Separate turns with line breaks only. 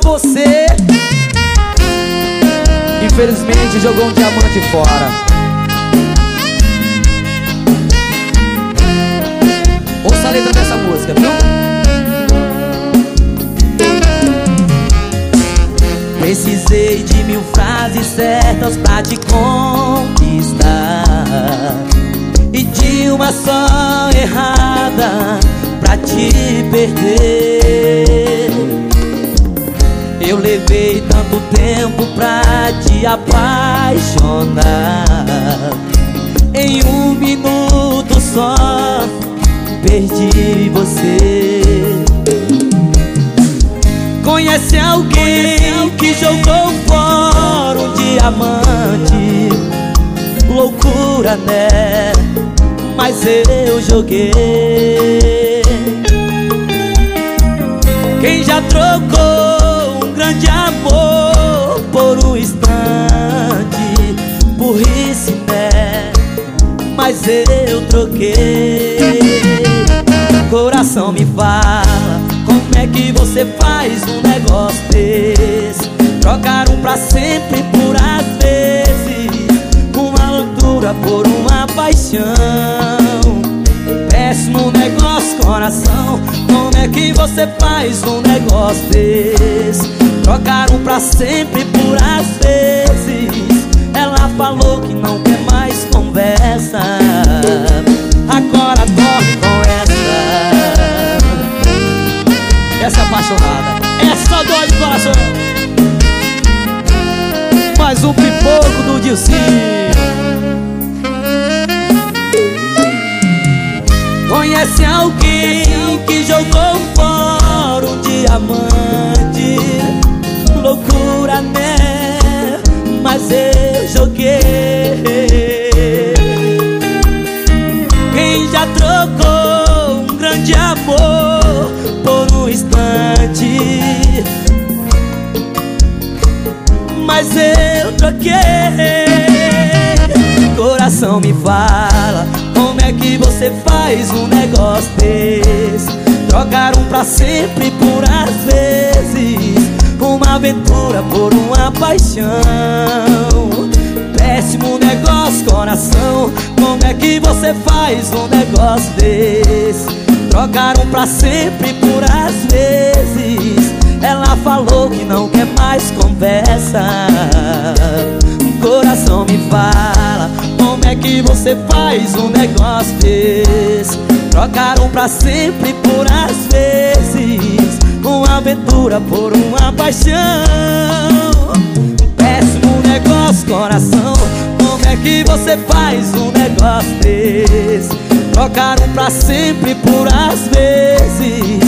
você. Infelizmente jogou um diamante fora. Ouça a letra dessa música, viu? Precisei de mil frases certas pra te conquistar. E de uma só errada pra te perder Eu levei tanto tempo pra te apaixonar. Em um minuto só perdi você. Conhece alguém que jogou fora um diamante? Loucura, né? Mas eu joguei. Quem já trocou grande amor por um instante Burrice, né? Mas eu troquei Coração me fala como é que você faz um negócio desse? Trocar um pra sempre por às vezes Uma loucura por uma paixão Péssimo negócio, coração Como é que você faz um negócio desse? Trocar um pra sempre por às vezes. Ela falou que não quer mais conversa. Agora dorme com essa. Essa é apaixonada. Essa dói de coração. Mais um pipoco do Dilcinho. Conhece alguém que jogou fora um diamante me fala Como é que você faz um negócio desse? Trocar um pra sempre por às vezes Uma aventura por uma paixão. Péssimo negócio, coração Como é que você faz um negócio desse? Trocaram pra sempre por às vezes Ela falou que não quer mais conversa. Coração me fala é que você faz um negócio desse Trocaram pra sempre por às vezes. Uma aventura por uma paixão. Péssimo negócio, coração. Como é que você faz um negócio desse Trocaram pra sempre por às vezes